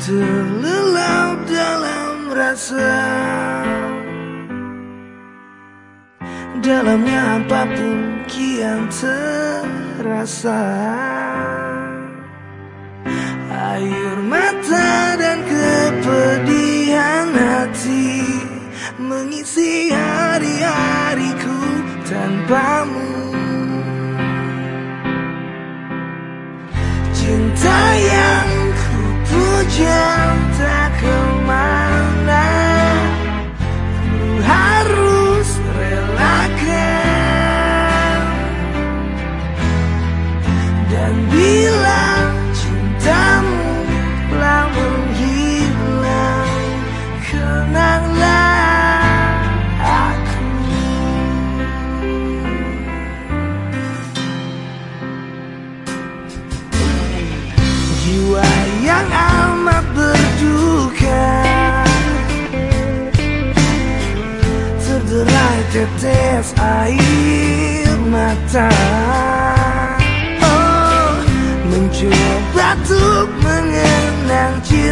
terlelap dalam rasa. Dalamnya apa pun kian terasa. Air mata dan kepedihan hati Mengisi hari-hariku tanpamu puja tak ke mana? Ku harus relakan. Dan bila cintamu telah menghilang Kenanglah aku. Jiwa yang berduka. Terderai tetes air mata. Oh, mencoba untuk mengenang cintamu